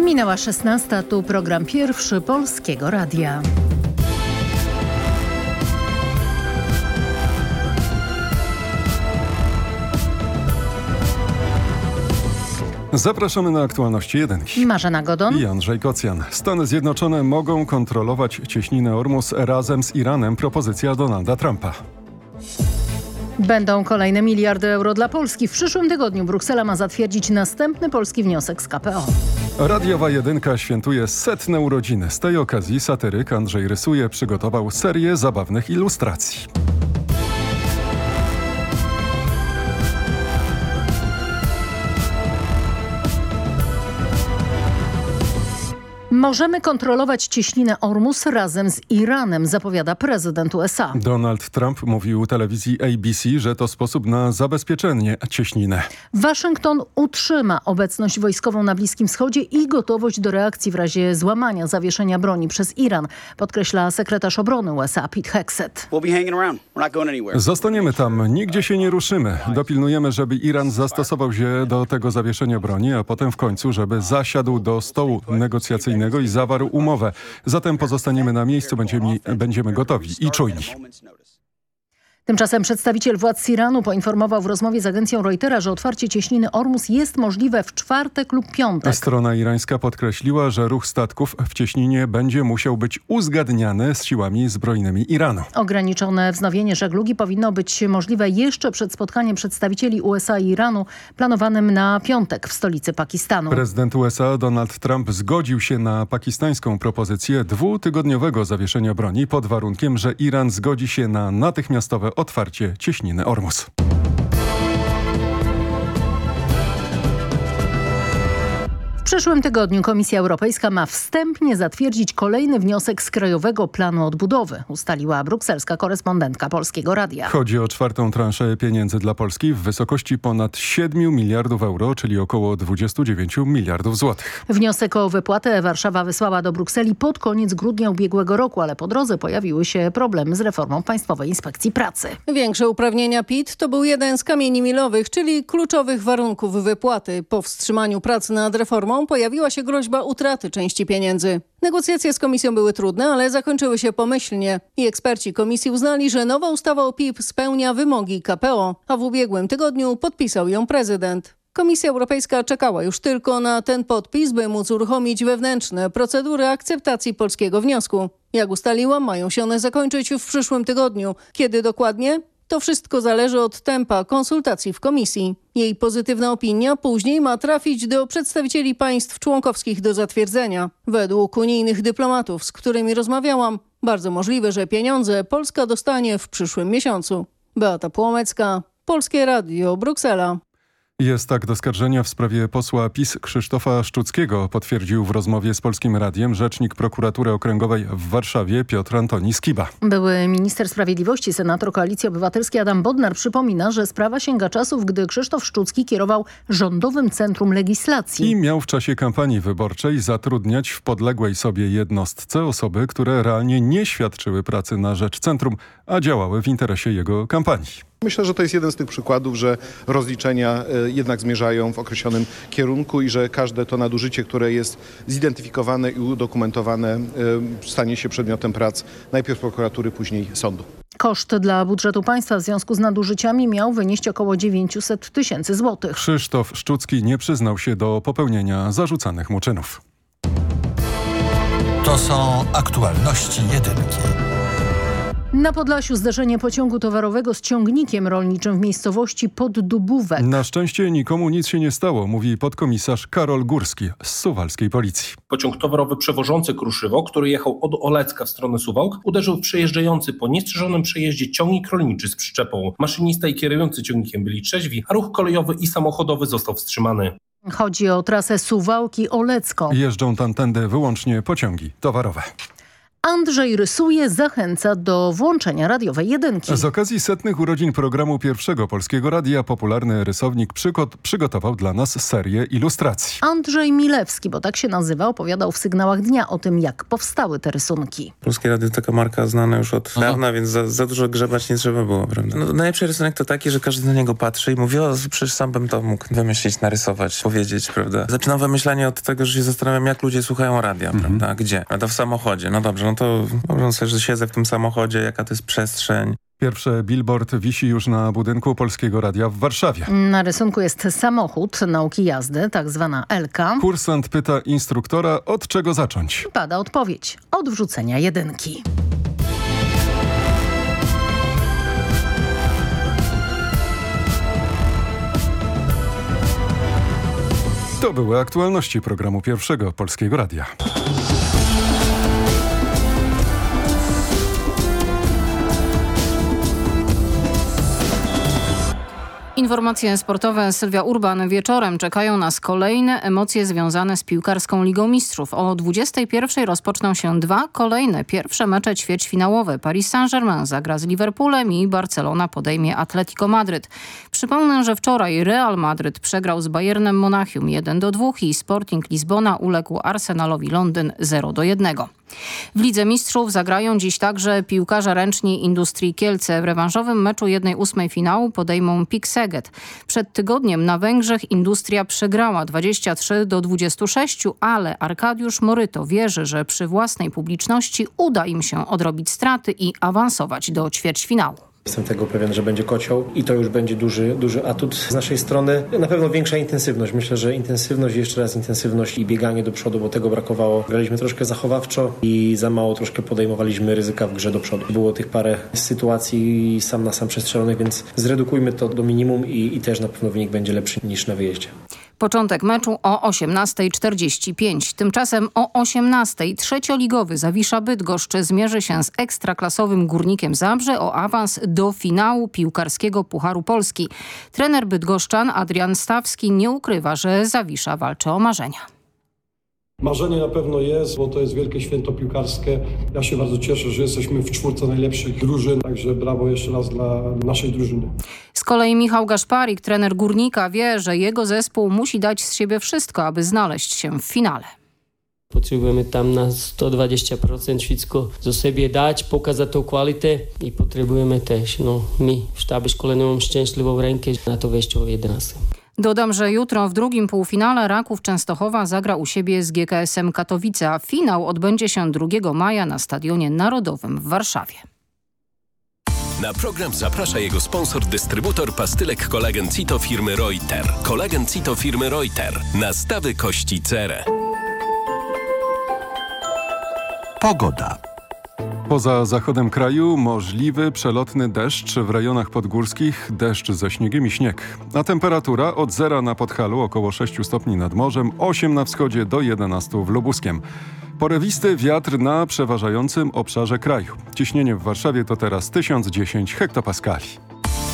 Minęła 16. Tu program pierwszy Polskiego Radia. Zapraszamy na aktualności jedynki. Marzena Godon I Andrzej Kocjan. Stany Zjednoczone mogą kontrolować cieśninę Ormus razem z Iranem. Propozycja Donalda Trumpa. Będą kolejne miliardy euro dla Polski. W przyszłym tygodniu Bruksela ma zatwierdzić następny polski wniosek z KPO. Radiowa Jedynka świętuje setne urodziny. Z tej okazji satyryk Andrzej Rysuje przygotował serię zabawnych ilustracji. Możemy kontrolować cieśninę Ormus razem z Iranem, zapowiada prezydent USA. Donald Trump mówił telewizji ABC, że to sposób na zabezpieczenie cieśniny. Waszyngton utrzyma obecność wojskową na Bliskim Wschodzie i gotowość do reakcji w razie złamania zawieszenia broni przez Iran, podkreśla sekretarz obrony USA Pete Hegseth. Zostaniemy tam, nigdzie się nie ruszymy. Dopilnujemy, żeby Iran zastosował się do tego zawieszenia broni, a potem w końcu, żeby zasiadł do stołu negocjacyjnego i zawarł umowę. Zatem pozostaniemy na miejscu, będziemy, będziemy gotowi i czujni. Tymczasem przedstawiciel władz Iranu poinformował w rozmowie z agencją Reutera, że otwarcie cieśniny Ormus jest możliwe w czwartek lub piątek. Strona irańska podkreśliła, że ruch statków w cieśninie będzie musiał być uzgadniany z siłami zbrojnymi Iranu. Ograniczone wznowienie żeglugi powinno być możliwe jeszcze przed spotkaniem przedstawicieli USA i Iranu planowanym na piątek w stolicy Pakistanu. Prezydent USA Donald Trump zgodził się na pakistańską propozycję dwutygodniowego zawieszenia broni pod warunkiem, że Iran zgodzi się na natychmiastowe otwarcie cieśniny Ormus. Przyszłym tygodniu Komisja Europejska ma wstępnie zatwierdzić kolejny wniosek z Krajowego Planu Odbudowy, ustaliła brukselska korespondentka Polskiego Radia. Chodzi o czwartą transzę pieniędzy dla Polski w wysokości ponad 7 miliardów euro, czyli około 29 miliardów złotych. Wniosek o wypłatę Warszawa wysłała do Brukseli pod koniec grudnia ubiegłego roku, ale po drodze pojawiły się problemy z reformą Państwowej Inspekcji Pracy. Większe uprawnienia PIT to był jeden z kamieni milowych, czyli kluczowych warunków wypłaty. Po wstrzymaniu pracy nad reformą pojawiła się groźba utraty części pieniędzy. Negocjacje z komisją były trudne, ale zakończyły się pomyślnie i eksperci komisji uznali, że nowa ustawa o PIP spełnia wymogi KPO, a w ubiegłym tygodniu podpisał ją prezydent. Komisja Europejska czekała już tylko na ten podpis, by móc uruchomić wewnętrzne procedury akceptacji polskiego wniosku. Jak ustaliła, mają się one zakończyć w przyszłym tygodniu. Kiedy dokładnie? To wszystko zależy od tempa konsultacji w komisji. Jej pozytywna opinia później ma trafić do przedstawicieli państw członkowskich do zatwierdzenia. Według unijnych dyplomatów, z którymi rozmawiałam, bardzo możliwe, że pieniądze Polska dostanie w przyszłym miesiącu. Beata Płomecka, Polskie Radio, Bruksela. Jest tak do skarżenia w sprawie posła PiS Krzysztofa Szczuckiego, potwierdził w rozmowie z Polskim Radiem rzecznik prokuratury okręgowej w Warszawie Piotr Antoni Skiba. Były minister sprawiedliwości, senator Koalicji Obywatelskiej Adam Bodnar przypomina, że sprawa sięga czasów, gdy Krzysztof Szczucki kierował Rządowym Centrum Legislacji. I miał w czasie kampanii wyborczej zatrudniać w podległej sobie jednostce osoby, które realnie nie świadczyły pracy na rzecz centrum, a działały w interesie jego kampanii. Myślę, że to jest jeden z tych przykładów, że rozliczenia e, jednak zmierzają w określonym kierunku i że każde to nadużycie, które jest zidentyfikowane i udokumentowane, e, stanie się przedmiotem prac najpierw prokuratury, później sądu. Koszt dla budżetu państwa w związku z nadużyciami miał wynieść około 900 tysięcy złotych. Krzysztof Szczucki nie przyznał się do popełnienia zarzucanych mu czynów. To są aktualności jedynki. Na Podlasiu zdarzenie pociągu towarowego z ciągnikiem rolniczym w miejscowości Poddubówek. Na szczęście nikomu nic się nie stało, mówi podkomisarz Karol Górski z suwalskiej policji. Pociąg towarowy przewożący kruszywo, który jechał od Olecka w stronę Suwałk, uderzył w przejeżdżający po niestrzeżonym przejeździe ciągnik rolniczy z przyczepą. Maszynista i kierujący ciągnikiem byli trzeźwi, a ruch kolejowy i samochodowy został wstrzymany. Chodzi o trasę Suwałki-Olecko. Jeżdżą tam tędy wyłącznie pociągi towarowe. Andrzej rysuje, zachęca do włączenia radiowej jedynki. Z okazji setnych urodzin programu Pierwszego Polskiego Radia popularny rysownik przygot przygotował dla nas serię ilustracji. Andrzej Milewski, bo tak się nazywa, opowiadał w sygnałach dnia o tym, jak powstały te rysunki. Polskie Radio to taka marka znana już od dawna, więc za, za dużo grzebać nie trzeba było, prawda? No, najlepszy rysunek to taki, że każdy na niego patrzy i mówi, o przecież sam bym to mógł wymyślić, narysować, powiedzieć, prawda? Zaczynam wymyślanie od tego, że się zastanawiam, jak ludzie słuchają radia, prawda? Gdzie? A to w samochodzie. No dobrze, no to wyobrażam sobie, że siedzę w tym samochodzie, jaka to jest przestrzeń. Pierwszy billboard wisi już na budynku Polskiego Radia w Warszawie. Na rysunku jest samochód nauki jazdy, tak zwana Elka. Kursant pyta instruktora, od czego zacząć. Pada odpowiedź. Od wrzucenia jedynki. To były aktualności programu Pierwszego Polskiego Radia. Informacje sportowe Sylwia Urban. Wieczorem czekają nas kolejne emocje związane z piłkarską Ligą Mistrzów. O 21 rozpoczną się dwa kolejne pierwsze mecze ćwierćfinałowe. Paris Saint-Germain zagra z Liverpoolem i Barcelona podejmie Atletico Madryt. Przypomnę, że wczoraj Real Madryt przegrał z Bayernem Monachium 1 do 2 i Sporting Lizbona uległ Arsenalowi Londyn 0 do 1. W Lidze Mistrzów zagrają dziś także piłkarze ręczni Industrii Kielce. W rewanżowym meczu 1-8 finału podejmą Pik Seget. Przed tygodniem na Węgrzech Industria przegrała 23 do 26, ale Arkadiusz Moryto wierzy, że przy własnej publiczności uda im się odrobić straty i awansować do ćwierćfinału. Jestem tego pewien, że będzie kocioł i to już będzie duży, duży atut z naszej strony. Na pewno większa intensywność. Myślę, że intensywność, jeszcze raz intensywność i bieganie do przodu, bo tego brakowało. Graliśmy troszkę zachowawczo i za mało troszkę podejmowaliśmy ryzyka w grze do przodu. Było tych parę sytuacji sam na sam przestrzelonych, więc zredukujmy to do minimum i, i też na pewno wynik będzie lepszy niż na wyjeździe. Początek meczu o 18.45. Tymczasem o 18.00 trzecioligowy Zawisza Bydgoszcz zmierzy się z ekstraklasowym Górnikiem Zabrze o awans do finału piłkarskiego Pucharu Polski. Trener bydgoszczan Adrian Stawski nie ukrywa, że Zawisza walczy o marzenia. Marzenie na pewno jest, bo to jest wielkie święto piłkarskie. Ja się bardzo cieszę, że jesteśmy w czwórce najlepszych drużyn, także brawo jeszcze raz dla naszej drużyny. Z kolei Michał Gaszparik, trener Górnika, wie, że jego zespół musi dać z siebie wszystko, aby znaleźć się w finale. Potrzebujemy tam na 120% wszystko zo siebie dać, pokazać tą kwalitę i potrzebujemy też, no my w sztabie szkoleniowym szczęśliwą rękę na to wejście o 11. Dodam, że jutro w drugim półfinale Raków Częstochowa zagra u siebie z GKS-em Katowice, a finał odbędzie się 2 maja na Stadionie Narodowym w Warszawie. Na program zaprasza jego sponsor, dystrybutor pastylek kolagen Cito firmy Reuter. Kolagen Cito firmy Reuter. Nastawy kości cerę. Pogoda. Poza zachodem kraju możliwy przelotny deszcz w rejonach podgórskich, deszcz ze śniegiem i śnieg. A temperatura od zera na Podhalu około 6 stopni nad morzem, 8 na wschodzie do 11 w Lubuskiem. Porywisty wiatr na przeważającym obszarze kraju. Ciśnienie w Warszawie to teraz 1010 hektopaskali.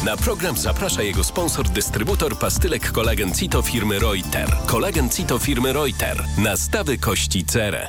Na program zaprasza jego sponsor, dystrybutor pastylek kolagen Cito firmy Reuter. Kolagen Cito firmy Reuter. Nastawy kości cerę.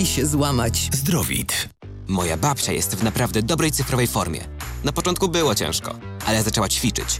się złamać. Zdrowit. Moja babcia jest w naprawdę dobrej cyfrowej formie. Na początku było ciężko, ale zaczęła ćwiczyć.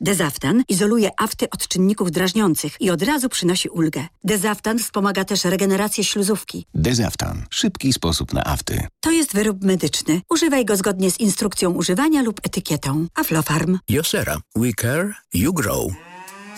Dezaftan izoluje afty od czynników drażniących i od razu przynosi ulgę. Dezaftan wspomaga też regenerację śluzówki. Dezaftan. Szybki sposób na afty. To jest wyrób medyczny. Używaj go zgodnie z instrukcją używania lub etykietą. Aflofarm. Josera. We care, you grow.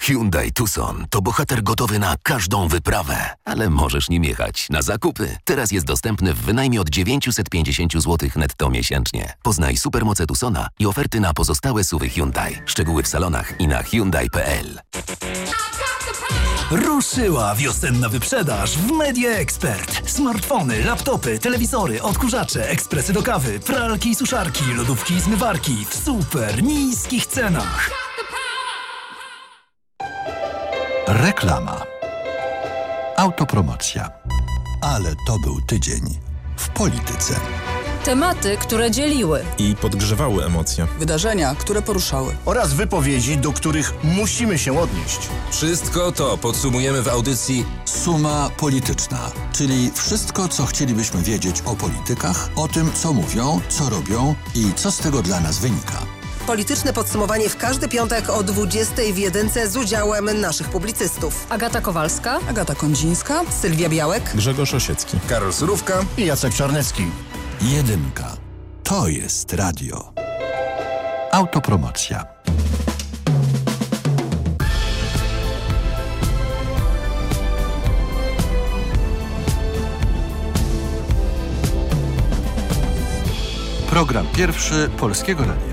Hyundai Tucson to bohater gotowy na każdą wyprawę, ale możesz nim jechać na zakupy. Teraz jest dostępny w wynajmie od 950 zł netto miesięcznie. Poznaj supermoce Tucsona i oferty na pozostałe suwy Hyundai. Szczegóły w salonach i na Hyundai.pl. Ruszyła wiosenna wyprzedaż w Media Expert. Smartfony, laptopy, telewizory, odkurzacze, ekspresy do kawy, pralki i suszarki, lodówki i zmywarki w super niskich cenach. Reklama. Autopromocja. Ale to był tydzień w polityce. Tematy, które dzieliły. I podgrzewały emocje. Wydarzenia, które poruszały. Oraz wypowiedzi, do których musimy się odnieść. Wszystko to podsumujemy w audycji Suma polityczna, czyli wszystko, co chcielibyśmy wiedzieć o politykach, o tym, co mówią, co robią i co z tego dla nas wynika. Polityczne podsumowanie w każdy piątek o 20 w jedynce z udziałem naszych publicystów. Agata Kowalska, Agata Kondzińska, Sylwia Białek, Grzegorz Osiecki, Karol Surówka i Jacek Czarnecki. Jedynka. To jest radio. Autopromocja. Program pierwszy Polskiego Radia.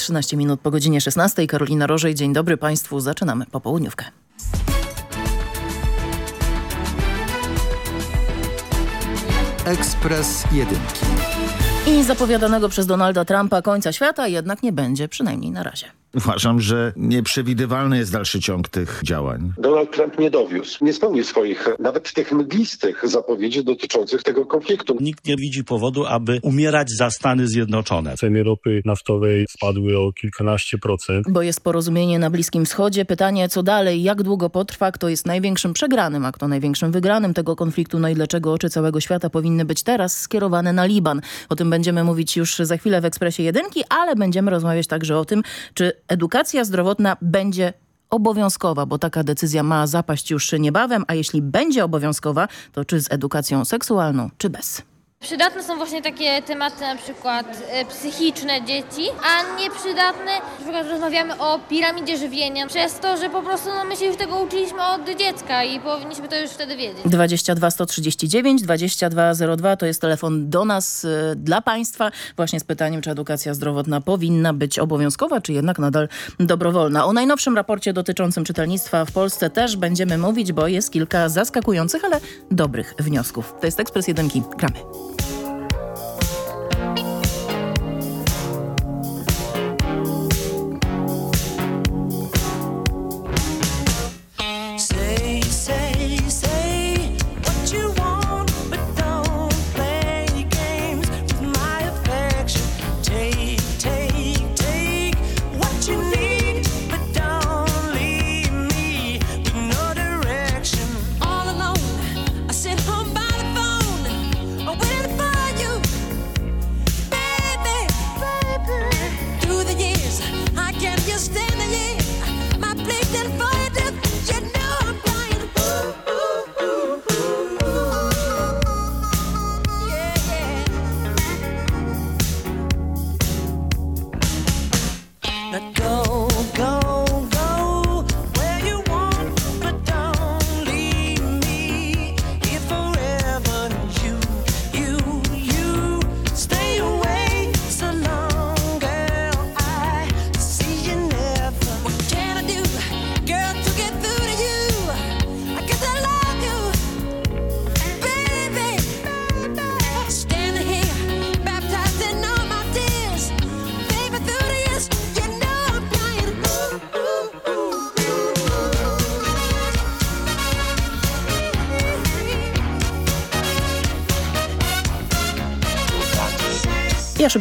13 minut po godzinie 16. Karolina Rożej, dzień dobry Państwu. Zaczynamy popołudniówkę. Ekspres Jedynki. I zapowiadanego przez Donalda Trumpa końca świata jednak nie będzie, przynajmniej na razie. Uważam, że nieprzewidywalny jest dalszy ciąg tych działań. Donald Trump nie dowiózł, nie spełnił swoich, nawet tych mglistych zapowiedzi dotyczących tego konfliktu. Nikt nie widzi powodu, aby umierać za Stany Zjednoczone. Ceny ropy naftowej spadły o kilkanaście procent. Bo jest porozumienie na Bliskim Wschodzie. Pytanie, co dalej, jak długo potrwa, kto jest największym przegranym, a kto największym wygranym tego konfliktu, no i dlaczego oczy całego świata powinny być teraz skierowane na Liban. O tym będziemy mówić już za chwilę w Ekspresie Jedynki, ale będziemy rozmawiać także o tym, czy edukacja zdrowotna będzie obowiązkowa, bo taka decyzja ma zapaść już niebawem, a jeśli będzie obowiązkowa, to czy z edukacją seksualną, czy bez. Przydatne są właśnie takie tematy na przykład e, psychiczne dzieci, a nieprzydatne, na przykład rozmawiamy o piramidzie żywienia, przez to, że po prostu no, my się już tego uczyliśmy od dziecka i powinniśmy to już wtedy wiedzieć. 22 139 2202 to jest telefon do nas, y, dla Państwa, właśnie z pytaniem, czy edukacja zdrowotna powinna być obowiązkowa, czy jednak nadal dobrowolna. O najnowszym raporcie dotyczącym czytelnictwa w Polsce też będziemy mówić, bo jest kilka zaskakujących, ale dobrych wniosków. To jest Ekspres Jedynki. Gramy.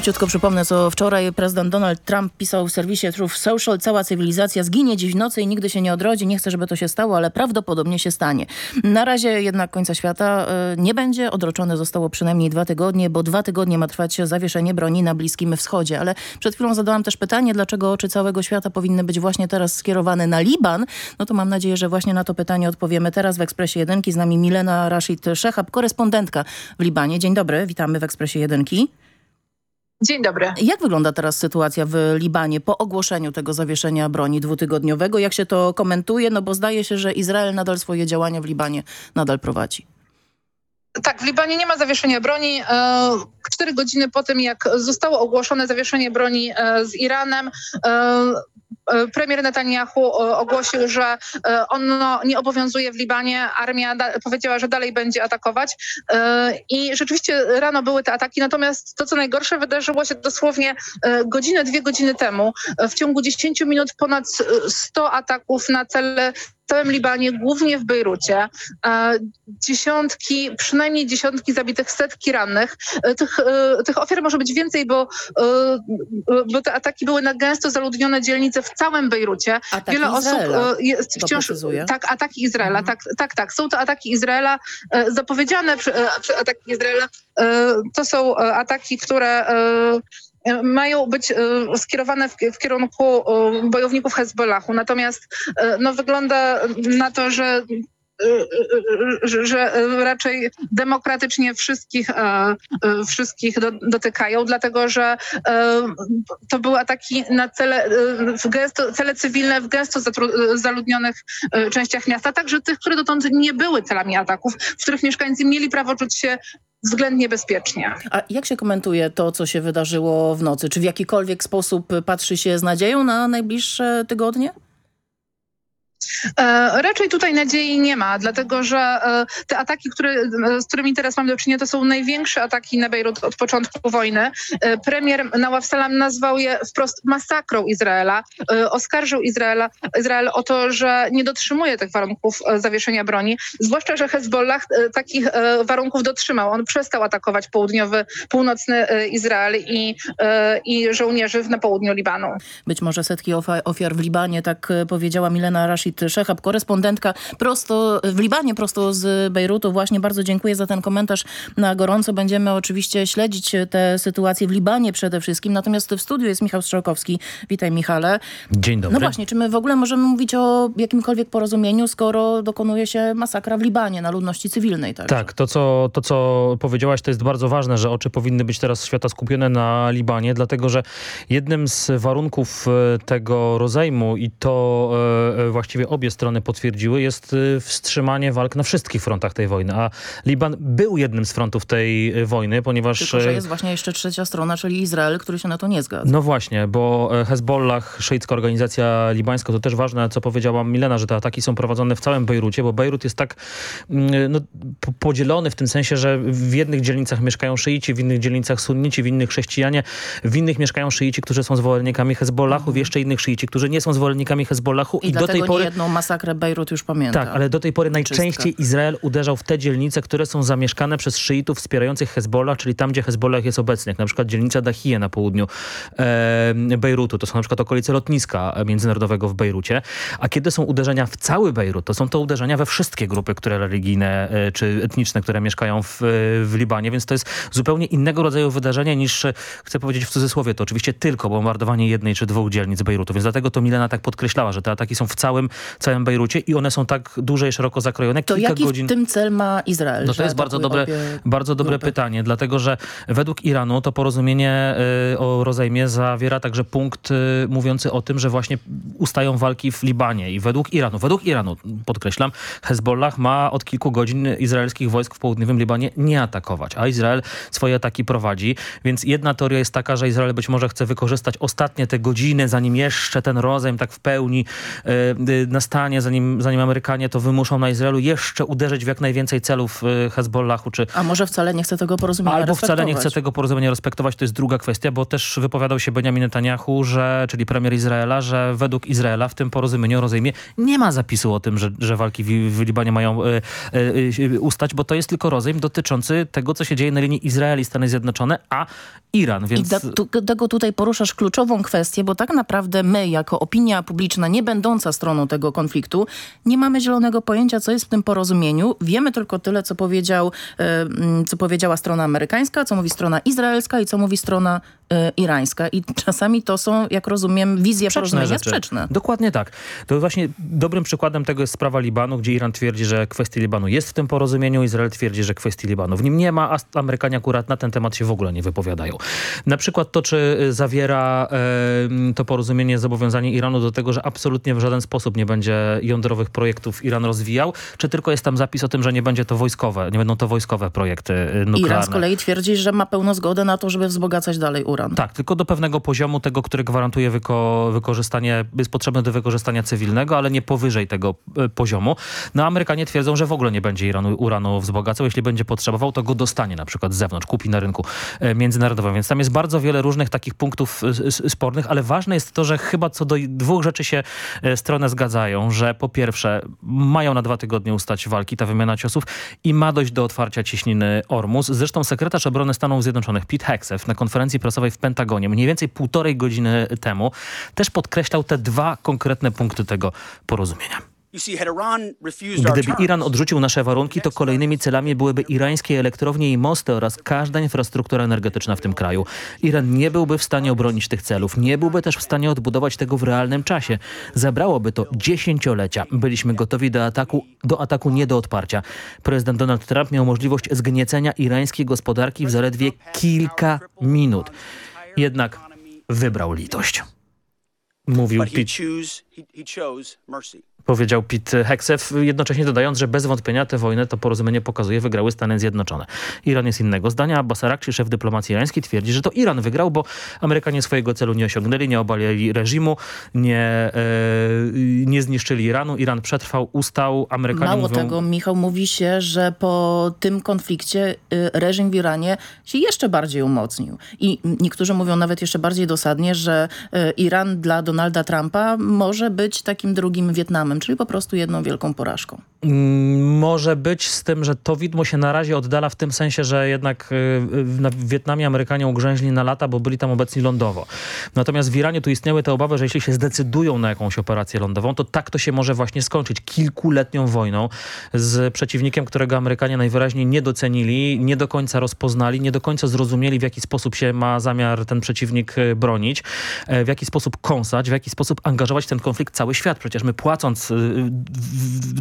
Ja szybciutko przypomnę, co wczoraj prezydent Donald Trump pisał w serwisie Truth Social. Cała cywilizacja zginie dziś w nocy i nigdy się nie odrodzi. Nie chcę, żeby to się stało, ale prawdopodobnie się stanie. Na razie jednak końca świata y, nie będzie. Odroczone zostało przynajmniej dwa tygodnie, bo dwa tygodnie ma trwać zawieszenie broni na Bliskim Wschodzie. Ale przed chwilą zadałam też pytanie, dlaczego oczy całego świata powinny być właśnie teraz skierowane na Liban. No to mam nadzieję, że właśnie na to pytanie odpowiemy teraz w Ekspresie Jedynki. Z nami Milena Rashid Szechab, korespondentka w Libanie. Dzień dobry, witamy w Ekspresie Jedynki. Dzień dobry. Jak wygląda teraz sytuacja w Libanie po ogłoszeniu tego zawieszenia broni dwutygodniowego? Jak się to komentuje? No bo zdaje się, że Izrael nadal swoje działania w Libanie nadal prowadzi. Tak, w Libanie nie ma zawieszenia broni. E, cztery godziny po tym, jak zostało ogłoszone zawieszenie broni e, z Iranem, e, premier Netanyahu ogłosił, że ono nie obowiązuje w Libanie. Armia powiedziała, że dalej będzie atakować. I rzeczywiście rano były te ataki, natomiast to, co najgorsze, wydarzyło się dosłownie godzinę, dwie godziny temu. W ciągu 10 minut ponad 100 ataków na cele całym Libanie, głównie w Bejrucie. Dziesiątki, przynajmniej dziesiątki zabitych, setki rannych. E, tych, e, tych ofiar może być więcej, bo, e, bo te ataki były na gęsto zaludnione dzielnice w całym Bejrucie. Ataki Wiele Izraela. osób jest wciąż... Tak, ataki Izraela. Mhm. Tak, tak, tak. Są to ataki Izraela zapowiedziane ataki Izraela. To są ataki, które E, mają być e, skierowane w, kierunku e, bojowników Hezbollahu. Natomiast no, wygląda na to, że że raczej demokratycznie wszystkich, wszystkich dotykają, dlatego że to były ataki na cele, w gęsto, cele cywilne w gęsto zaludnionych częściach miasta, także tych, które dotąd nie były celami ataków, w których mieszkańcy mieli prawo czuć się względnie bezpiecznie. A jak się komentuje to, co się wydarzyło w nocy? Czy w jakikolwiek sposób patrzy się z nadzieją na najbliższe tygodnie? E, raczej tutaj nadziei nie ma, dlatego że e, te ataki, które, z którymi teraz mam do czynienia, to są największe ataki na Bejrut od początku wojny. E, premier Nawaf Salam nazwał je wprost masakrą Izraela. Oskarżył Izraela, Izrael o to, że nie dotrzymuje tych warunków zawieszenia broni, zwłaszcza, że Hezbollah takich warunków dotrzymał. On przestał atakować południowy, północny Izrael i, i żołnierzy na południu Libanu. Być może setki ofiar w Libanie, tak powiedziała Milena Rashid Szechab, korespondentka prosto w Libanie, prosto z Bejrutu. Właśnie bardzo dziękuję za ten komentarz na gorąco. Będziemy oczywiście śledzić tę sytuację w Libanie przede wszystkim. Natomiast w studiu jest Michał Strzałkowski. Witaj Michale. Dzień dobry. No właśnie, czy my w ogóle możemy mówić o jakimkolwiek porozumieniu, skoro dokonuje się masakra w Libanie na ludności cywilnej? Także? Tak, to co, to co powiedziałaś to jest bardzo ważne, że oczy powinny być teraz świata skupione na Libanie, dlatego że jednym z warunków e, tego rozejmu i to e, e, właściwie obie strony potwierdziły, jest y, wstrzymanie walk na wszystkich frontach tej wojny. A Liban był jednym z frontów tej y, wojny, ponieważ... Tylko, że y, jest właśnie jeszcze trzecia strona, czyli Izrael, który się na to nie zgadza. No właśnie, bo Hezbollah, szyicka organizacja libańska, to też ważne, co powiedziała Milena, że te ataki są prowadzone w całym Bejrucie, bo Bejrut jest tak mm, no, podzielony w tym sensie, że w jednych dzielnicach mieszkają szyici, w innych dzielnicach sunnici, w innych chrześcijanie, w innych mieszkają szyici, którzy są zwolennikami Hezbollahu, w mhm. jeszcze innych szyici, którzy nie są zwolennikami Hezbollahu i, i do tej pory masakrę Bejrut już pamięta. Tak, ale do tej pory najczęściej Czystka. Izrael uderzał w te dzielnice, które są zamieszkane przez szyitów wspierających Hezbollah, czyli tam, gdzie Hezbollah jest obecny, jak na przykład dzielnica Dahije na południu e, Bejrutu. To są na przykład okolice lotniska międzynarodowego w Bejrucie. A kiedy są uderzenia w cały Bejrut, to są to uderzenia we wszystkie grupy, które religijne e, czy etniczne, które mieszkają w, w Libanie, więc to jest zupełnie innego rodzaju wydarzenie niż, e, chcę powiedzieć w cudzysłowie, to oczywiście tylko bombardowanie jednej czy dwóch dzielnic Bejrutu, więc dlatego to Milena tak podkreślała, że te ataki są w całym, całym Bejrucie i one są tak duże i szeroko zakrojone. To Kilka jaki godzin... w tym cel ma Izrael? No to jest bardzo dobre, bardzo dobre grupy? pytanie, dlatego że według Iranu to porozumienie y, o rozejmie zawiera także punkt y, mówiący o tym, że właśnie ustają walki w Libanie i według Iranu, według Iranu, podkreślam, Hezbollah ma od kilku godzin izraelskich wojsk w południowym Libanie nie atakować, a Izrael swoje ataki prowadzi, więc jedna teoria jest taka, że Izrael być może chce wykorzystać ostatnie te godziny, zanim jeszcze ten rozejm tak w pełni y, y, nastanie, zanim, zanim Amerykanie to wymuszą na Izraelu, jeszcze uderzyć w jak najwięcej celów y, Hezbollahu czy A może wcale nie chce tego porozumienia Albo wcale nie chce tego porozumienia respektować, to jest druga kwestia, bo też wypowiadał się Benjamin Netanyahu, że, czyli premier Izraela, że według Izraela w tym porozumieniu o rozejmie nie ma zapisu o tym, że, że walki w, w Libanie mają y, y, y, ustać, bo to jest tylko rozejm dotyczący tego, co się dzieje na linii Izrael i Stany Zjednoczone, a Iran, więc... I da, tu, tego tutaj poruszasz kluczową kwestię, bo tak naprawdę my, jako opinia publiczna, nie będąca stroną tego konfliktu, nie mamy zielonego pojęcia, co jest w tym porozumieniu. Wiemy tylko tyle, co, powiedział, e, co powiedziała strona amerykańska, co mówi strona izraelska i co mówi strona irańska. I czasami to są, jak rozumiem, wizje porozumienia rzeczy. sprzeczne. Dokładnie tak. To właśnie dobrym przykładem tego jest sprawa Libanu, gdzie Iran twierdzi, że kwestia Libanu jest w tym porozumieniu, Izrael twierdzi, że kwestii Libanu w nim nie ma, a Amerykanie akurat na ten temat się w ogóle nie wypowiadają. Na przykład to, czy zawiera e, to porozumienie zobowiązanie Iranu do tego, że absolutnie w żaden sposób nie będzie jądrowych projektów Iran rozwijał, czy tylko jest tam zapis o tym, że nie będzie to wojskowe, nie będą to wojskowe projekty nuklearne. Iran z kolei twierdzi, że ma pełną zgodę na to, żeby wzbogacać dalej uran. Tak, tylko do pewnego poziomu tego, który gwarantuje wyko wykorzystanie, jest potrzebny do wykorzystania cywilnego, ale nie powyżej tego e, poziomu. No Amerykanie twierdzą, że w ogóle nie będzie Iranu, uranu wzbogacał. Jeśli będzie potrzebował, to go dostanie na przykład z zewnątrz, kupi na rynku e, międzynarodowym. Więc tam jest bardzo wiele różnych takich punktów spornych, ale ważne jest to, że chyba co do dwóch rzeczy się e, strony zgadzają, że po pierwsze mają na dwa tygodnie ustać walki, ta wymiana ciosów i ma dojść do otwarcia cieśniny Ormus. Zresztą sekretarz obrony Stanów Zjednoczonych Pete Hegseth na konferencji prasowej w Pentagonie mniej więcej półtorej godziny temu też podkreślał te dwa konkretne punkty tego porozumienia. Gdyby Iran odrzucił nasze warunki, to kolejnymi celami byłyby irańskie elektrownie i mosty oraz każda infrastruktura energetyczna w tym kraju. Iran nie byłby w stanie obronić tych celów, nie byłby też w stanie odbudować tego w realnym czasie. Zabrałoby to dziesięciolecia. Byliśmy gotowi do ataku, do ataku nie do odparcia. Prezydent Donald Trump miał możliwość zgniecenia irańskiej gospodarki w zaledwie kilka minut. Jednak wybrał litość. Mówił Pete powiedział Pete Hegseth, jednocześnie dodając, że bez wątpienia tę wojnę to porozumienie pokazuje, wygrały Stany Zjednoczone. Iran jest innego zdania, Abbas Arakci, szef dyplomacji irańskiej, twierdzi, że to Iran wygrał, bo Amerykanie swojego celu nie osiągnęli, nie obalili reżimu, nie, e, nie zniszczyli Iranu. Iran przetrwał, ustał. Amerykanie Mało mówią, tego, Michał, mówi się, że po tym konflikcie y, reżim w Iranie się jeszcze bardziej umocnił. I niektórzy mówią nawet jeszcze bardziej dosadnie, że y, Iran dla Donalda Trumpa może być takim drugim Wietnamem, czyli po prostu jedną wielką porażką. Mm, Może być z tym, że to widmo się na razie oddala w tym sensie, że jednak y, w na- w Wietnamie Amerykanie ugrzęźli na lata, bo byli tam obecni lądowo. Natomiast w Iranie tu istniały te obawy, że jeśli się zdecydują na jakąś operację lądową, to tak to się może właśnie skończyć. Kilkuletnią wojną z przeciwnikiem, którego Amerykanie najwyraźniej nie docenili, nie do końca rozpoznali, nie do końca zrozumieli, w jaki sposób się ma zamiar ten przeciwnik y, bronić, e, w jaki sposób kąsać, w jaki sposób angażować w ten konflikt cały świat. Przecież my płacąc y,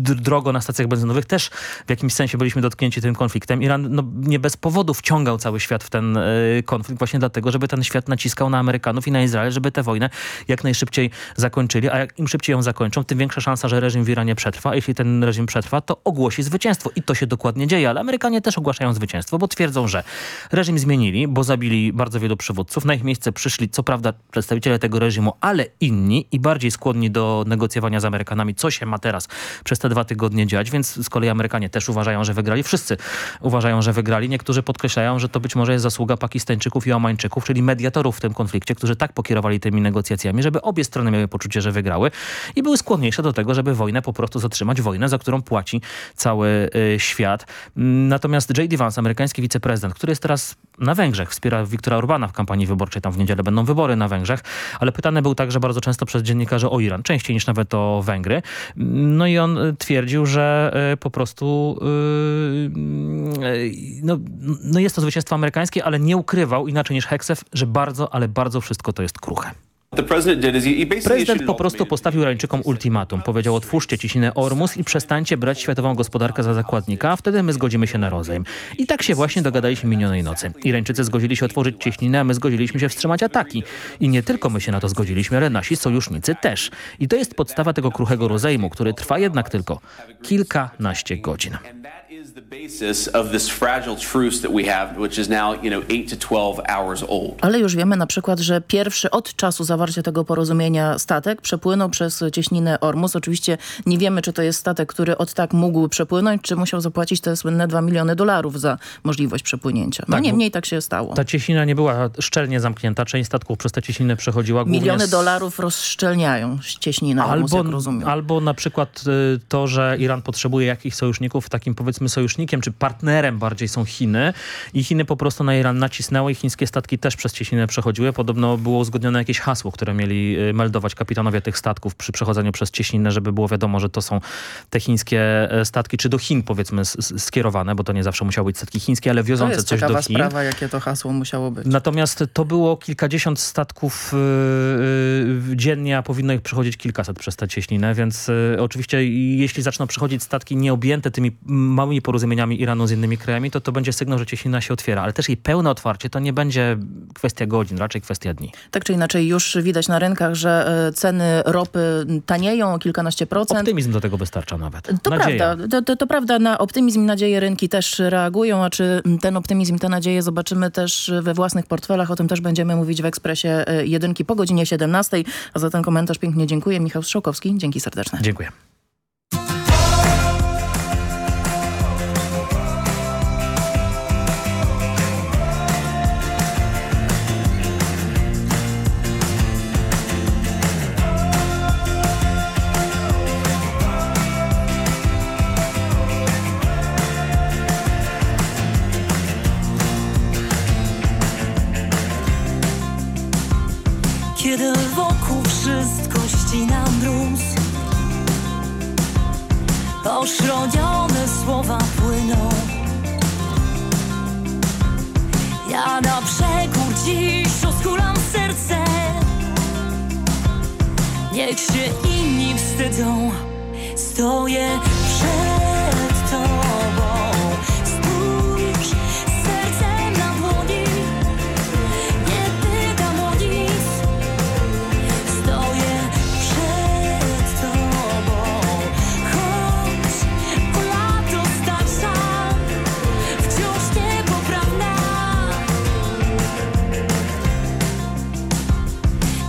drogo na stacjach benzynowych też w jakimś sensie byliśmy dotknięci tym konfliktem. Iran no, nie bez powodu wciągał cały świat w ten y, konflikt właśnie dlatego, żeby ten świat naciskał na Amerykanów i na Izrael, żeby tę wojnę jak najszybciej zakończyli, a jak im szybciej ją zakończą, tym większa szansa, że reżim w Iranie przetrwa. Jeśli ten reżim przetrwa, to ogłosi zwycięstwo i to się dokładnie dzieje, ale Amerykanie też ogłaszają zwycięstwo, bo twierdzą, że reżim zmienili, bo zabili bardzo wielu przywódców. Na ich miejsce przyszli, co prawda, przedstawiciele tego reżimu, ale inni i bardziej skłonni do negocjowania z Amerykanami Stanami, co się ma teraz przez te dwa tygodnie dziać, więc z kolei Amerykanie też uważają, że wygrali. Wszyscy uważają, że wygrali. Niektórzy podkreślają, że to być może jest zasługa Pakistańczyków i Omańczyków, czyli mediatorów w tym konflikcie, którzy tak pokierowali tymi negocjacjami, żeby obie strony miały poczucie, że wygrały i były skłonniejsze do tego, żeby wojnę po prostu zatrzymać, wojnę, za którą płaci cały y, świat. Natomiast J.D. Vance, amerykański wiceprezydent, który jest teraz na Węgrzech, wspiera Viktora Orbana w kampanii wyborczej, tam w niedzielę będą wybory na Węgrzech, ale pytany był także bardzo często przez dziennikarzy o Iran, częściej niż nawet o Węgry. No i on twierdził, że y, po prostu y, no, no jest to zwycięstwo amerykańskie, ale nie ukrywał, inaczej niż Heksew, że bardzo, ale bardzo wszystko to jest kruche. Prezydent po prostu postawił Irańczykom ultimatum. Powiedział otwórzcie ciśnienie Ormus i przestańcie brać światową gospodarkę za zakładnika, a wtedy my zgodzimy się na rozejm. I tak się właśnie dogadaliśmy minionej nocy. Irańczycy zgodzili się otworzyć cieśninę, a my zgodziliśmy się wstrzymać ataki. I nie tylko my się na to zgodziliśmy, ale nasi sojusznicy też. I to jest podstawa tego kruchego rozejmu, który trwa jednak tylko kilkanaście godzin. Ale już wiemy na przykład, że pierwszy od czasu zawarcia tego porozumienia statek przepłynął przez cieśninę Ormus. Oczywiście nie wiemy, czy to jest statek, który od tak mógł przepłynąć, czy musiał zapłacić te słynne 2 miliony dolarów za możliwość przepłynięcia. No tak, niemniej tak się stało. Ta cieśnina nie była szczelnie zamknięta. Część statków przez tę cieśninę przechodziła. Miliony z... dolarów rozszczelniają cieśninę Ormus, albo, jak rozumiem. Albo na przykład y, to, że Iran potrzebuje jakichś sojuszników, takim powiedzmy sojusznikiem, czy partnerem bardziej są Chiny i Chiny po prostu na Iran nacisnęły i chińskie statki też przez cieśninę przechodziły. Podobno było uzgodnione jakieś hasło, które mieli y, meldować kapitanowie tych statków przy przechodzeniu przez cieśninę, żeby było wiadomo, że to są te chińskie e, statki, czy do Chin powiedzmy skierowane, bo to nie zawsze musiały być statki chińskie, ale wiozące coś do Chin. To jest sprawa, jakie to hasło musiało być. Natomiast to było kilkadziesiąt statków yy, dziennie, a powinno ich przechodzić kilkaset przez tę cieśninę, więc yy, oczywiście jeśli zaczną przechodzić statki nieobjęte tymi małymi porozumieniami Iranu z innymi krajami, to to będzie sygnał, że cieśnina się otwiera, ale też jej pełne otwarcie to nie będzie kwestia godzin, raczej kwestia dni. Tak czy inaczej już widać na rynkach, że e, ceny ropy tanieją o kilkanaście procent. Optymizm do tego wystarcza nawet. To Nadzieja. prawda, to, to, to, prawda. Na optymizm i nadzieję rynki też reagują, a czy ten optymizm te nadzieje zobaczymy też we własnych portfelach. O tym też będziemy mówić w Ekspresie e, Jedynki po godzinie 17. A za ten komentarz pięknie dziękuję. Michał Strzałkowski, dzięki serdeczne. Dziękuję. Niech się inni wstydzą. Stoję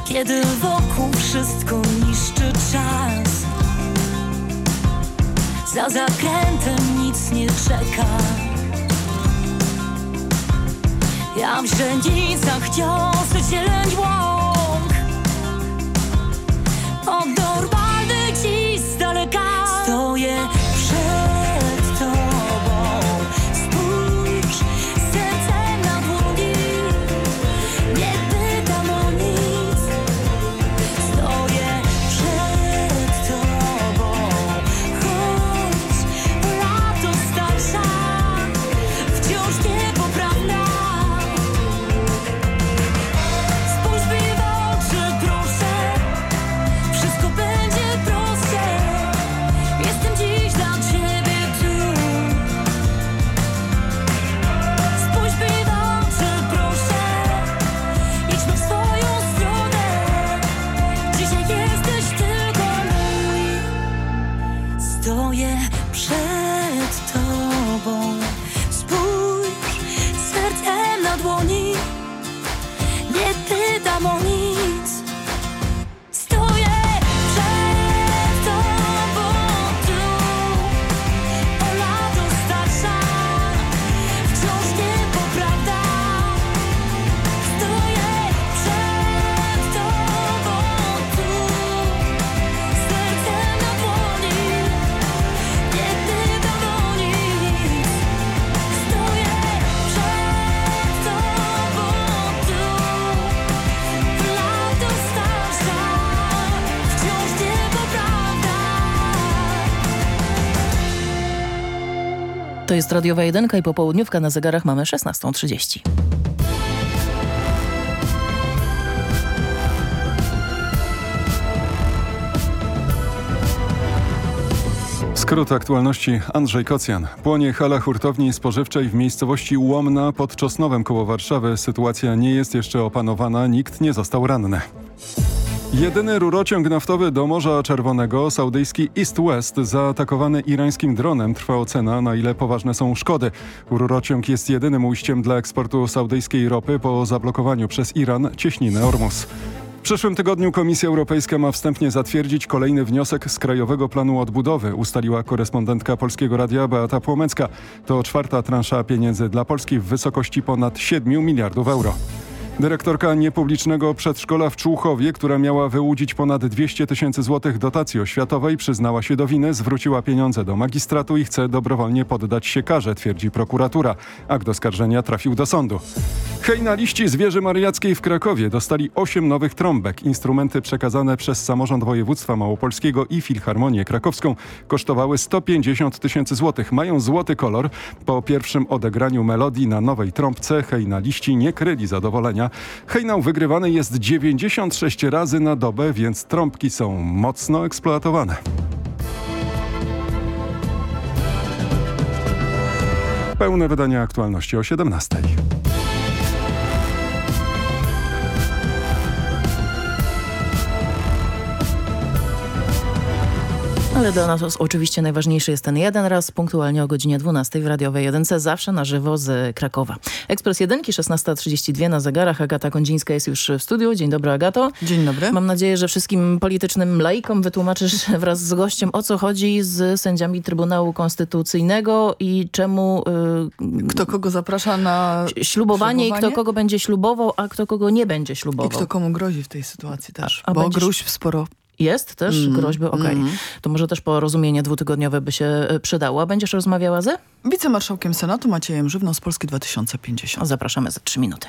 Kiedy wokół wszystko niszczy czas. Za zakrętem nic nie czeka. Ja w źrenicach ciosy zieleń łąk To jest radiowa jedynka i popołudniówka na zegarach mamy 16.30. Skrót aktualności Andrzej Kocjan. Płonie hala hurtowni spożywczej w miejscowości Łomna pod Czosnowem koło Warszawy. Sytuacja nie jest jeszcze opanowana, nikt nie został ranny. Jedyny rurociąg naftowy do Morza Czerwonego, saudyjski East West, zaatakowany irańskim dronem, trwa ocena, na ile poważne są szkody. Rurociąg jest jedynym ujściem dla eksportu saudyjskiej ropy po zablokowaniu przez Iran cieśniny Ormus. W przyszłym tygodniu Komisja Europejska ma wstępnie zatwierdzić kolejny wniosek z Krajowego Planu Odbudowy, ustaliła korespondentka Polskiego Radia Beata Płomecka. To czwarta transza pieniędzy dla Polski w wysokości ponad 7 miliardów euro. Dyrektorka niepublicznego przedszkola w Człuchowie, która miała wyłudzić ponad 200 tysięcy złotych dotacji oświatowej, przyznała się do winy, zwróciła pieniądze do magistratu i chce dobrowolnie poddać się karze, twierdzi prokuratura. Akt oskarżenia trafił do sądu. Hejnaliści z wieży mariackiej w Krakowie dostali 8 nowych trąbek. Instrumenty przekazane przez samorząd województwa małopolskiego i Filharmonię Krakowską kosztowały 150 tysięcy złotych. Mają złoty kolor. Po pierwszym odegraniu melodii na nowej trąbce hejnaliści nie kryli zadowolenia. Hejnał wygrywany jest 96 razy na dobę, więc trąbki są mocno eksploatowane. Pełne wydanie aktualności o 17. Ale dla nas oczywiście najważniejszy jest ten jeden raz, punktualnie o godzinie 12 w radiowej 1 zawsze na żywo z Krakowa. Ekspres 1, 16.32 na zegarach. Agata Kondzińska jest już w studiu. Dzień dobry Agato. Dzień dobry. Mam nadzieję, że wszystkim politycznym laikom wytłumaczysz wraz z gościem o co chodzi z sędziami Trybunału Konstytucyjnego i czemu... Yy, kto kogo zaprasza na ślubowanie, ślubowanie i kto kogo będzie ślubował, a kto kogo nie będzie ślubował. I kto komu grozi w tej sytuacji też, a, a bo będziesz... sporo jest też mm, groźby? Okej. Okay. Mm. To może też porozumienie dwutygodniowe by się przydało. Będziesz rozmawiała ze? Wicemarszałkiem Senatu Maciejem Żywną z Polski 2050. Zapraszamy za trzy minuty.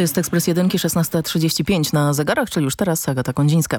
To jest Ekspres 1, 16.35 na zegarach, czyli już teraz Agata Kondzińska.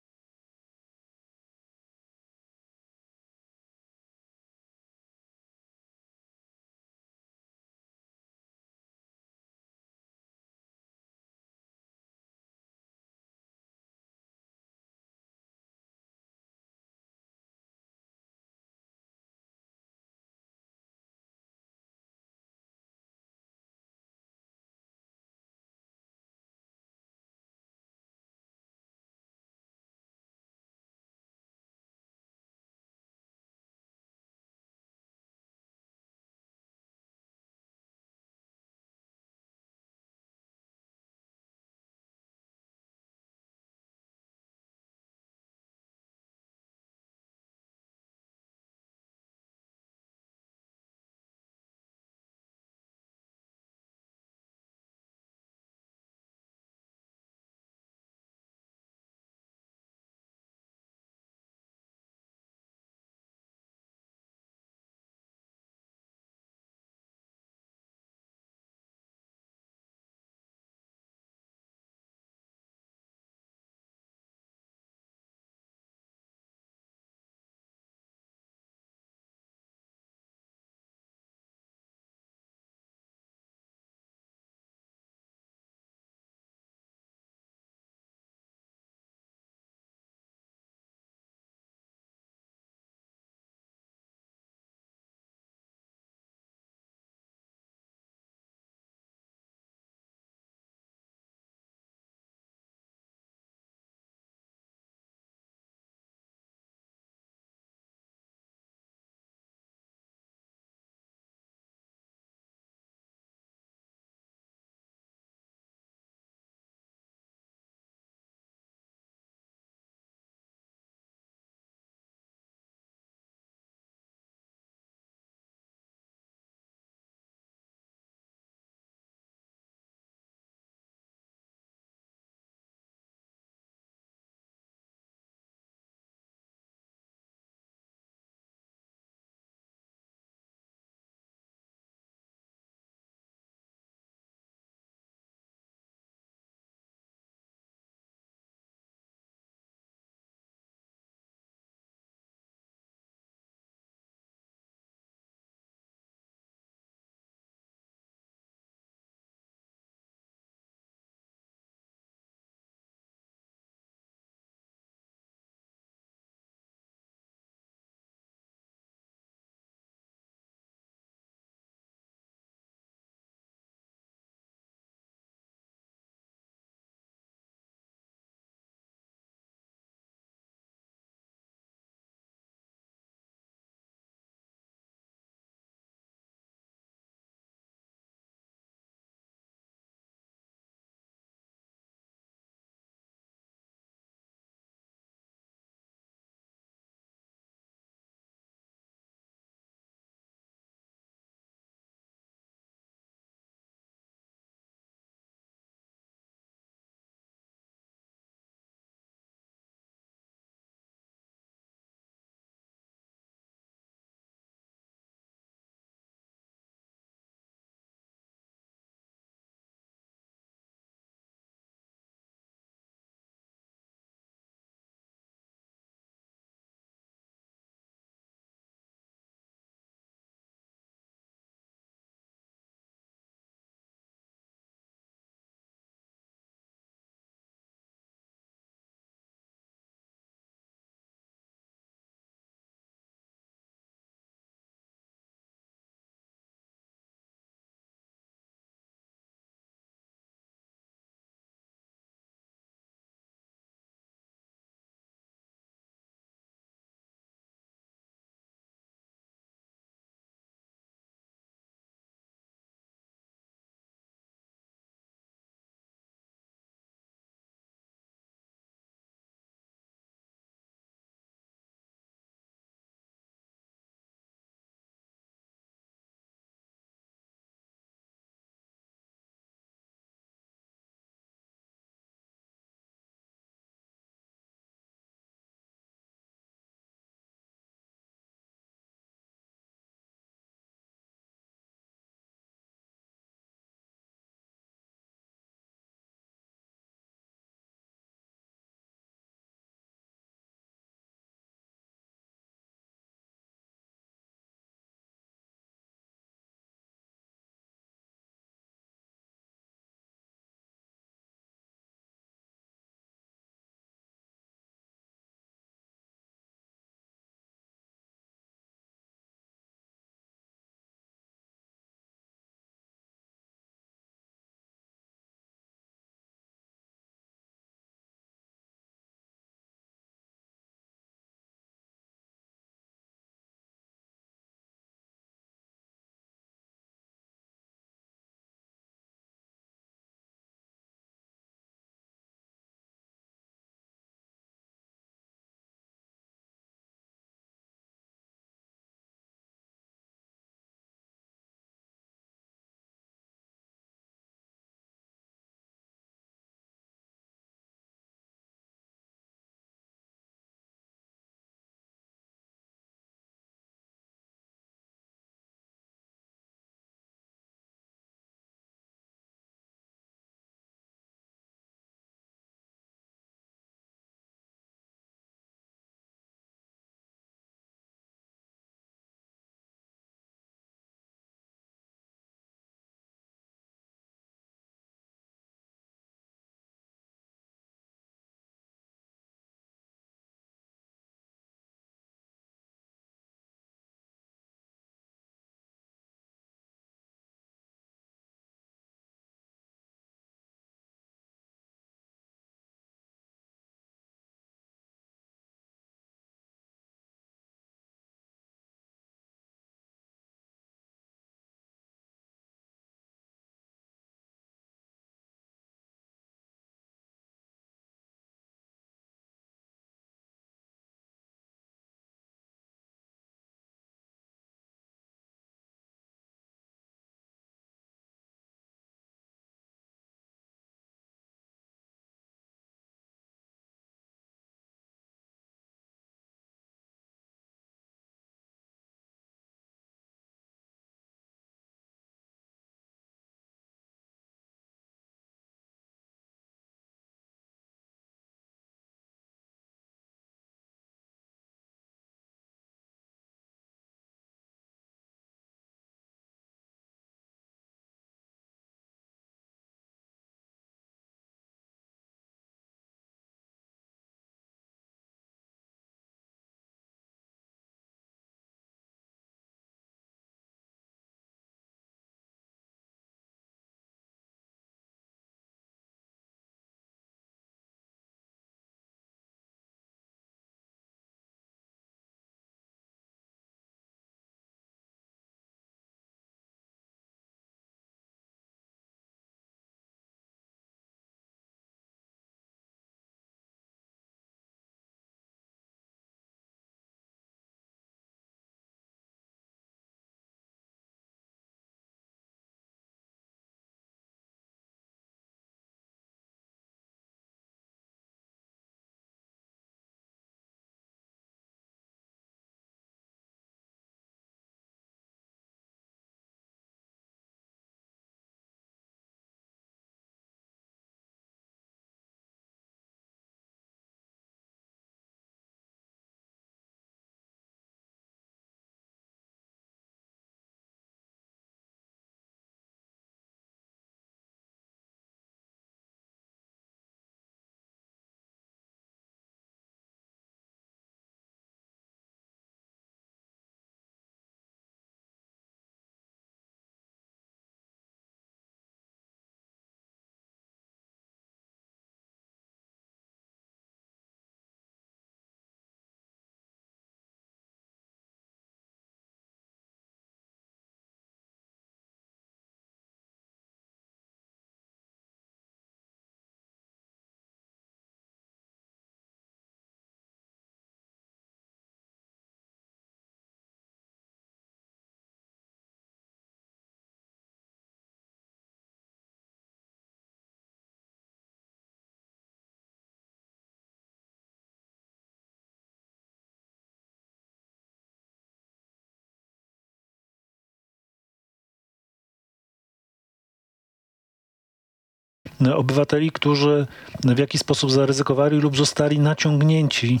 Obywateli, którzy w jakiś sposób zaryzykowali lub zostali naciągnięci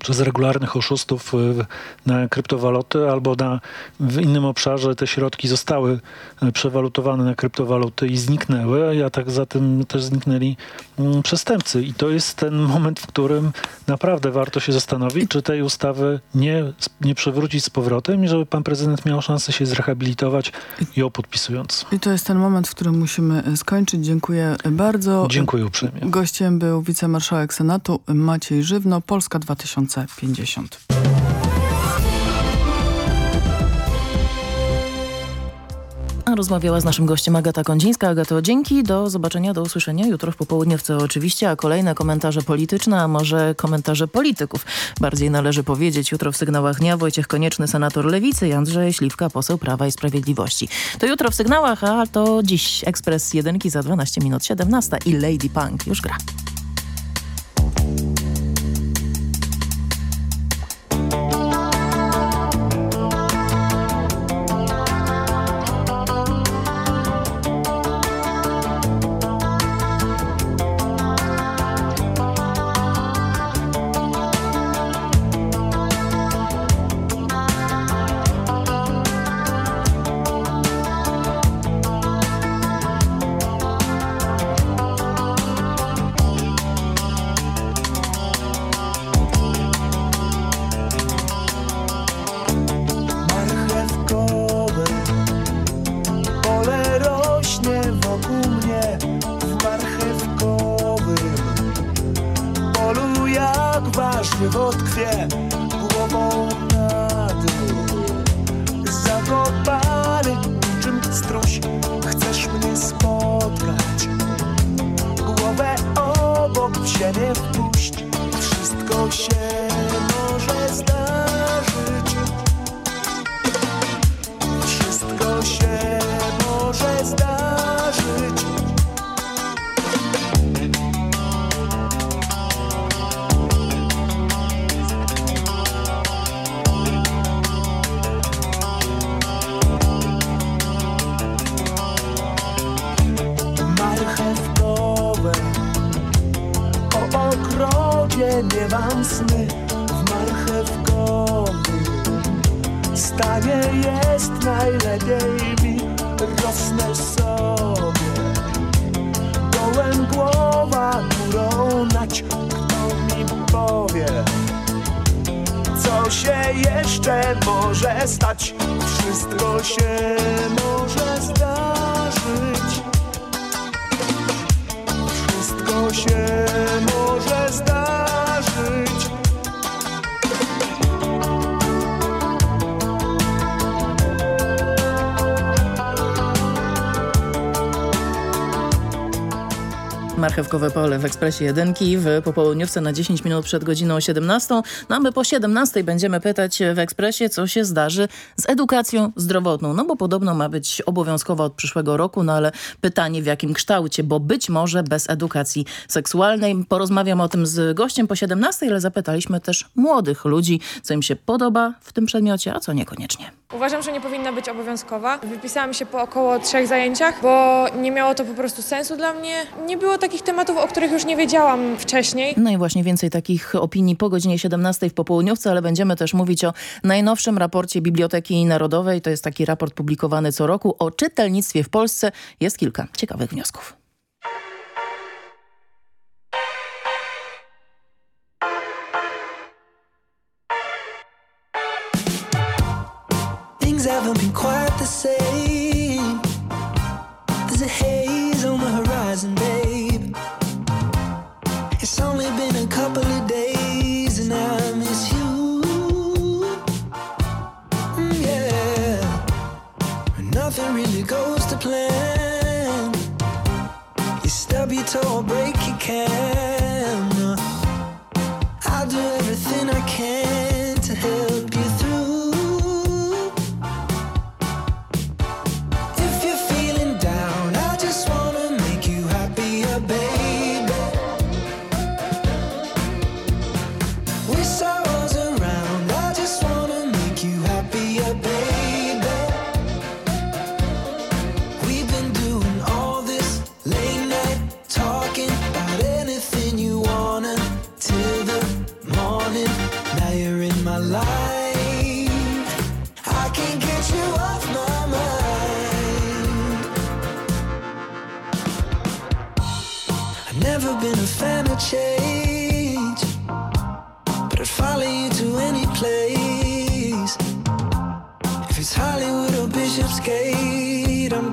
przez regularnych oszustów y, na kryptowaluty albo na, w innym obszarze te środki zostały y, przewalutowane na kryptowaluty i zniknęły, a tak za tym też zniknęli mm, przestępcy. I to jest ten moment, w którym naprawdę warto się zastanowić, czy tej ustawy nie, nie przywrócić z powrotem i żeby pan prezydent miał szansę się zrehabilitować ją podpisując. I to jest ten moment, w którym musimy y, skończyć. Dziękuję bardzo. Dziękuję uprzejmie. Gościem był wicemarszałek Senatu Maciej Żywno, Polska 2000. 2050. Rozmawiała z naszym gościem Agata Kondzińska. Agato, dzięki, do zobaczenia, do usłyszenia jutro w popołudniówce oczywiście, a kolejne komentarze polityczne, a może komentarze polityków. Bardziej należy powiedzieć jutro w sygnałach dnia Wojciech Konieczny, senator Lewicy i Śliwka, poseł Prawa i Sprawiedliwości. To jutro w sygnałach, a to dziś Ekspres jedynki za 12 minut 17 i Lady Punk już gra. Marchewkowe pole w Ekspresie Jedynki w popołudniówce na 10 minut przed godziną 17. No my po 17 będziemy pytać w Ekspresie, co się zdarzy edukacją zdrowotną. No bo podobno ma być obowiązkowa od przyszłego roku, no ale pytanie w jakim kształcie, bo być może bez edukacji seksualnej. Porozmawiam o tym z gościem po 17, ale zapytaliśmy też młodych ludzi, co im się podoba w tym przedmiocie, a co niekoniecznie. Uważam, że nie powinna być obowiązkowa. Wypisałam się po około trzech zajęciach, bo nie miało to po prostu sensu dla mnie. Nie było takich tematów, o których już nie wiedziałam wcześniej. No i właśnie więcej takich opinii po godzinie 17 w popołudniówce, ale będziemy też mówić o najnowszym raporcie Biblioteki Narodowej. To jest taki raport publikowany co roku o czytelnictwie w Polsce. Jest kilka ciekawych wniosków. make it or break, you can. bishop's gate. I'm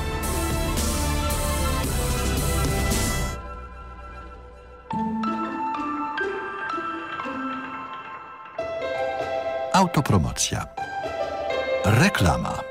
Autopromocja. Reklama.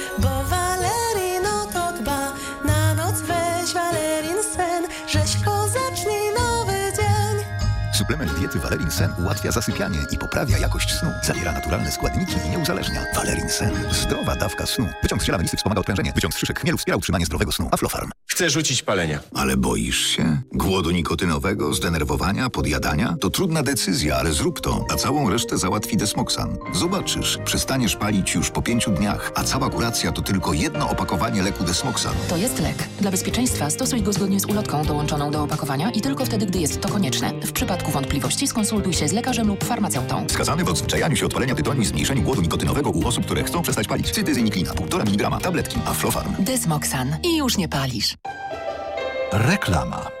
Suplement diety Valerin Sen ułatwia zasypianie i poprawia jakość snu. Zawiera naturalne składniki i nie uzależnia. Valerin Sen. Zdrowa dawka snu. Wyciąg z ziela melisy wspomaga odprężenie. Wyciąg z szyszek chmielu wspiera utrzymanie zdrowego snu. Aflofarm. Chcę rzucić palenia. Ale boisz się? Głodu nikotynowego, zdenerwowania, podjadania? To trudna decyzja, ale zrób to, a całą resztę załatwi Desmoxan. Zobaczysz, przestaniesz palić już po pięciu dniach, a cała kuracja to tylko jedno opakowanie leku Desmoxan. To jest lek. Dla bezpieczeństwa stosuj go zgodnie z ulotką dołączoną do opakowania i tylko wtedy, gdy jest to konieczne. W przypadku wątpliwości skonsultuj się z lekarzem lub farmaceutą. Wskazany w odzwyczajaniu się od palenia tytoniu i zmniejszeniu głodu nikotynowego u osób, które chcą przestać palić. Cytyzyniklina, 1,5 mg, tabletki, Aflofarm. Desmoxan. I już nie palisz. Reklama.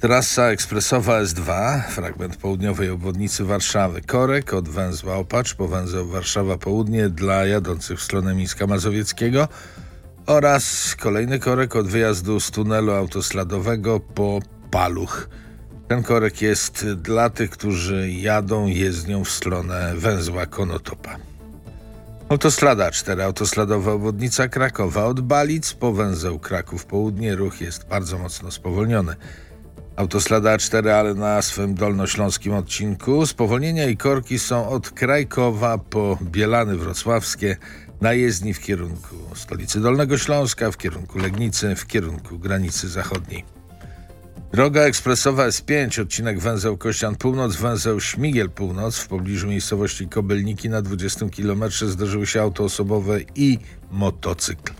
Trasa ekspresowa S2, fragment południowej obwodnicy Warszawy. Korek od węzła Opacz po węzeł Warszawa Południe dla jadących w stronę Mińska Mazowieckiego oraz kolejny korek od wyjazdu z tunelu autostradowego po Paluch. Ten korek jest dla tych, którzy jadą jezdnią w stronę węzła Konotopa. Autostrada 4, autostradowa obwodnica Krakowa od Balic po węzeł Kraków Południe ruch jest bardzo mocno spowolniony. Autostrada A4, ale na swym dolnośląskim odcinku. Spowolnienia i korki są od Krajkowa po Bielany Wrocławskie na jezdni w kierunku stolicy Dolnego Śląska, w kierunku Legnicy, w kierunku granicy zachodniej. Droga ekspresowa S5, odcinek węzeł Kościan Północ, węzeł Śmigiel Północ w pobliżu miejscowości Kobylniki na 20 km zdarzyły się auto osobowe i motocykl.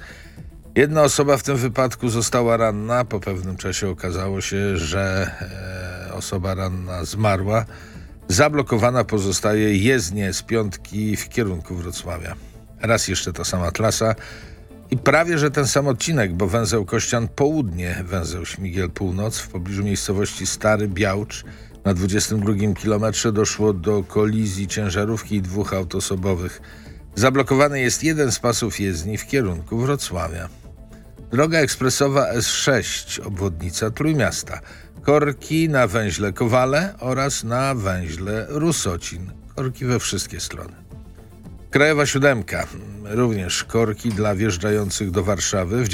Jedna osoba w tym wypadku została ranna. Po pewnym czasie okazało się, że e, osoba ranna zmarła. Zablokowana pozostaje jezdnie z piątki w kierunku Wrocławia. Raz jeszcze ta sama trasa i prawie, że ten sam odcinek, bo węzeł Kościan Południe, węzeł Śmigiel Północ w pobliżu miejscowości Stary Białcz na 22 kilometrze doszło do kolizji ciężarówki i dwóch autosobowych. Zablokowany jest jeden z pasów jezdni w kierunku Wrocławia. Droga ekspresowa S6, obwodnica Trójmiasta. Korki na węźle Kowale oraz na węźle Rusocin. Korki we wszystkie strony. Krajowa Siódemka. Również korki dla wjeżdżających do Warszawy.